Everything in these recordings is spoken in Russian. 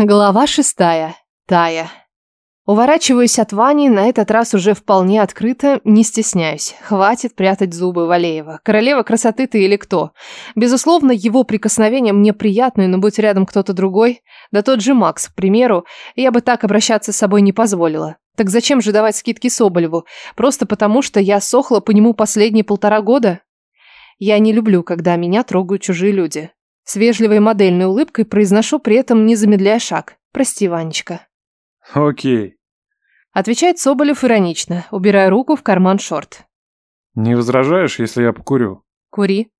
Глава шестая. Тая. Уворачиваюсь от Вани, на этот раз уже вполне открыто, не стесняюсь. Хватит прятать зубы Валеева. Королева красоты ты или кто? Безусловно, его прикосновения мне приятны, но будь рядом кто-то другой, да тот же Макс, к примеру, я бы так обращаться с собой не позволила. Так зачем же давать скидки Соболеву? Просто потому, что я сохла по нему последние полтора года? Я не люблю, когда меня трогают чужие люди. С вежливой модельной улыбкой произношу при этом, не замедляя шаг. «Прости, Ванечка». «Окей», Отвечает Соболев иронично, убирая руку в карман шорт. Не возражаешь, если я покурю? Кури.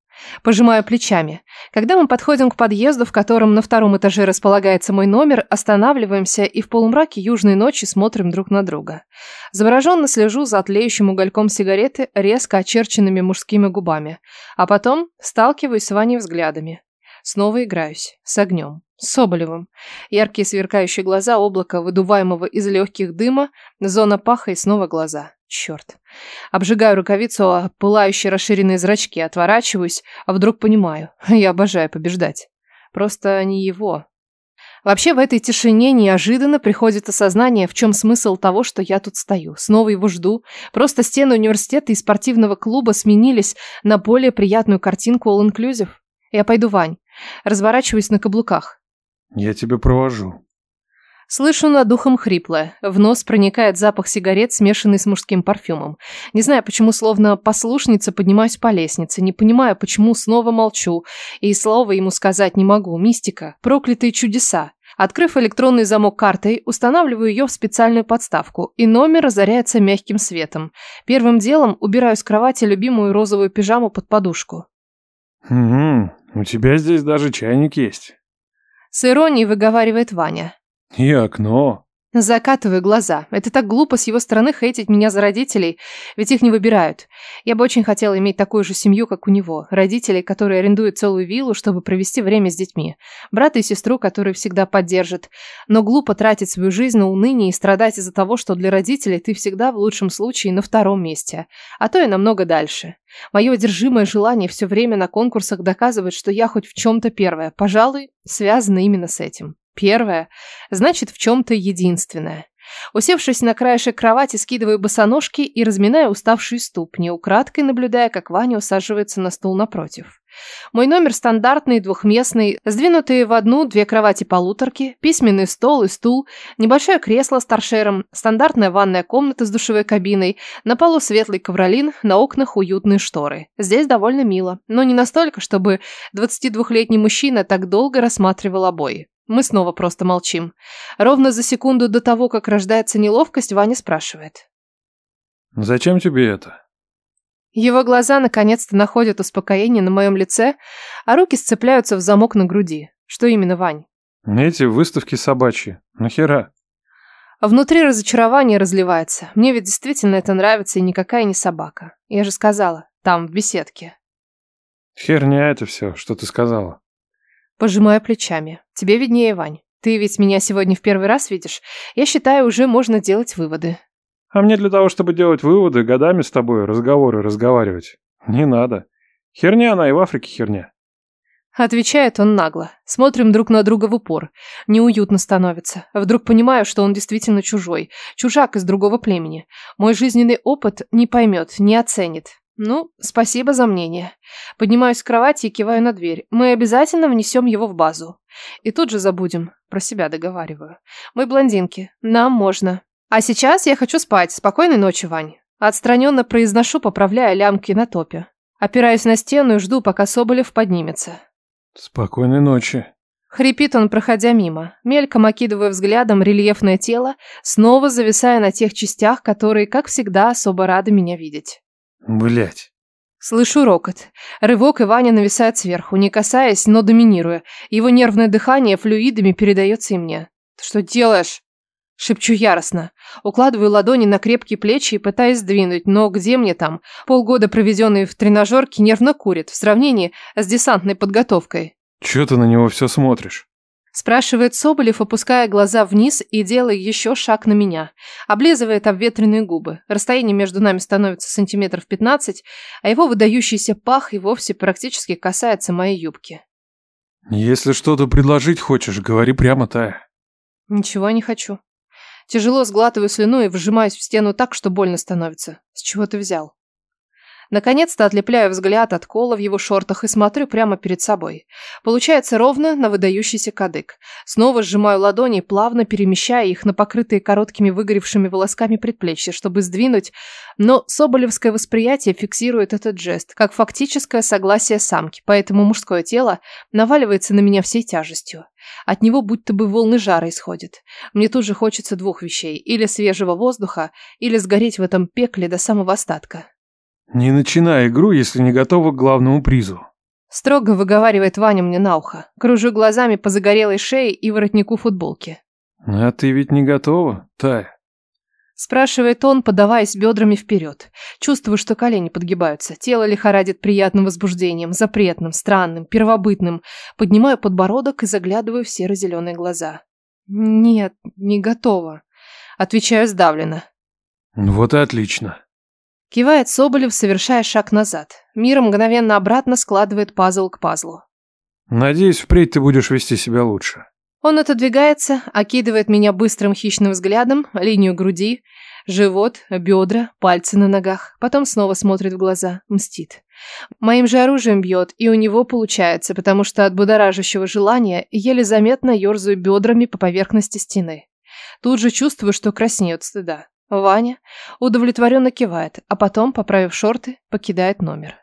Пожимаю плечами. Когда мы подходим к подъезду, в котором на втором этаже располагается мой номер, останавливаемся и в полумраке южной ночи смотрим друг на друга. Завороженно слежу за тлеющим угольком сигареты резко очерченными мужскими губами. А потом сталкиваюсь с Ваней взглядами. Снова играюсь. С огнем. С Соболевым. Яркие сверкающие глаза, облако, выдуваемого из легких дыма, зона паха и снова глаза. Черт. Обжигаю рукавицу, а пылающие расширенные зрачки, отворачиваюсь, а вдруг понимаю. Я обожаю побеждать. Просто не его. Вообще в этой тишине неожиданно приходит осознание, в чем смысл того, что я тут стою. Снова его жду. Просто стены университета и спортивного клуба сменились на более приятную картинку All Inclusive. Я пойду, Вань. Разворачиваюсь на каблуках. Я тебя провожу. Слышу над духом хриплое. В нос проникает запах сигарет, смешанный с мужским парфюмом. Не знаю, почему словно послушница поднимаюсь по лестнице. Не понимаю, почему снова молчу. И слова ему сказать не могу. Мистика. Проклятые чудеса. Открыв электронный замок картой, устанавливаю ее в специальную подставку, и номер озаряется мягким светом. Первым делом убираю с кровати любимую розовую пижаму под подушку. Угу, у тебя здесь даже чайник есть. С иронией выговаривает Ваня. И окно. Закатываю глаза. Это так глупо с его стороны хейтить меня за родителей, ведь их не выбирают. Я бы очень хотела иметь такую же семью, как у него. Родителей, которые арендуют целую виллу, чтобы провести время с детьми. Брата и сестру, которые всегда поддержат. Но глупо тратить свою жизнь на уныние и страдать из-за того, что для родителей ты всегда в лучшем случае на втором месте. А то и намного дальше. Мое одержимое желание все время на конкурсах доказывать, что я хоть в чем-то первая, пожалуй, связано именно с этим. Первое, значит, в чем-то единственное. Усевшись на краешек кровати, скидываю босоножки и разминаю уставшие ступни, украдкой наблюдая, как Ваня усаживается на стул напротив. Мой номер стандартный, двухместный, сдвинутые в одну две кровати-полуторки, письменный стол и стул, небольшое кресло с торшером, стандартная ванная комната с душевой кабиной, на полу светлый ковролин, на окнах уютные шторы. Здесь довольно мило, но не настолько, чтобы 22-летний мужчина так долго рассматривал обои. Мы снова просто молчим. Ровно за секунду до того, как рождается неловкость, Ваня спрашивает. «Зачем тебе это?» Его глаза наконец-то находят успокоение на моем лице, а руки сцепляются в замок на груди. Что именно, Вань? Эти выставки собачьи. Нахера? Внутри разочарование разливается. Мне ведь действительно это нравится и никакая не собака. Я же сказала, там, в беседке. Херня это все, что ты сказала. Пожимаю плечами. Тебе виднее, Вань. Ты ведь меня сегодня в первый раз видишь. Я считаю, уже можно делать выводы. А мне для того, чтобы делать выводы, годами с тобой разговоры разговаривать. Не надо. Херня она и в Африке херня. Отвечает он нагло. Смотрим друг на друга в упор. Неуютно становится. Вдруг понимаю, что он действительно чужой. Чужак из другого племени. Мой жизненный опыт не поймет, не оценит. Ну, спасибо за мнение. Поднимаюсь с кровати и киваю на дверь. Мы обязательно внесем его в базу. И тут же забудем. Про себя договариваю. Мы блондинки. Нам можно. А сейчас я хочу спать. Спокойной ночи, Вань. Отстраненно произношу, поправляя лямки на топе. Опираюсь на стену и жду, пока Соболев поднимется. Спокойной ночи. Хрипит он, проходя мимо, мельком окидывая взглядом рельефное тело, снова зависая на тех частях, которые, как всегда, особо рады меня видеть. Блять. Слышу рокот. Рывок, и Ваня нависает сверху, не касаясь, но доминируя. Его нервное дыхание флюидами передается и мне. «Ты что делаешь?» Шепчу яростно. Укладываю ладони на крепкие плечи и пытаюсь сдвинуть, но где мне там? Полгода, проведенные в тренажерке, нервно курит в сравнении с десантной подготовкой. Чё ты на него все смотришь? Спрашивает Соболев, опуская глаза вниз и делая еще шаг на меня. Облизывает обветренные губы. Расстояние между нами становится сантиметров пятнадцать, а его выдающийся пах и вовсе практически касается моей юбки. Если что-то предложить хочешь, говори прямо, Тая. Ничего не хочу. Тяжело сглатываю слюну и вжимаюсь в стену так, что больно становится. С чего ты взял? Наконец-то отлепляю взгляд от кола в его шортах и смотрю прямо перед собой. Получается ровно на выдающийся кадык. Снова сжимаю ладони, плавно перемещая их на покрытые короткими выгоревшими волосками предплечья, чтобы сдвинуть, но соболевское восприятие фиксирует этот жест, как фактическое согласие самки, поэтому мужское тело наваливается на меня всей тяжестью. От него будто бы волны жара исходят. Мне тут же хочется двух вещей, или свежего воздуха, или сгореть в этом пекле до самого остатка. Не начинай игру, если не готова к главному призу. Строго выговаривает Ваня мне на ухо. Кружу глазами по загорелой шее и воротнику футболки. А ты ведь не готова, Тая? Спрашивает он, подаваясь бедрами вперед. Чувствую, что колени подгибаются. Тело лихорадит приятным возбуждением, запретным, странным, первобытным. Поднимаю подбородок и заглядываю в серо-зеленые глаза. Нет, не готова. Отвечаю сдавленно. Вот и отлично. Кивает Соболев, совершая шаг назад. Мир мгновенно обратно складывает пазл к пазлу. Надеюсь, впредь ты будешь вести себя лучше. Он отодвигается, окидывает меня быстрым хищным взглядом, линию груди, живот, бедра, пальцы на ногах. Потом снова смотрит в глаза, мстит. Моим же оружием бьет, и у него получается, потому что от будоражащего желания еле заметно ерзаю бедрами по поверхности стены. Тут же чувствую, что краснеет стыда. Ваня удовлетворенно кивает, а потом, поправив шорты, покидает номер.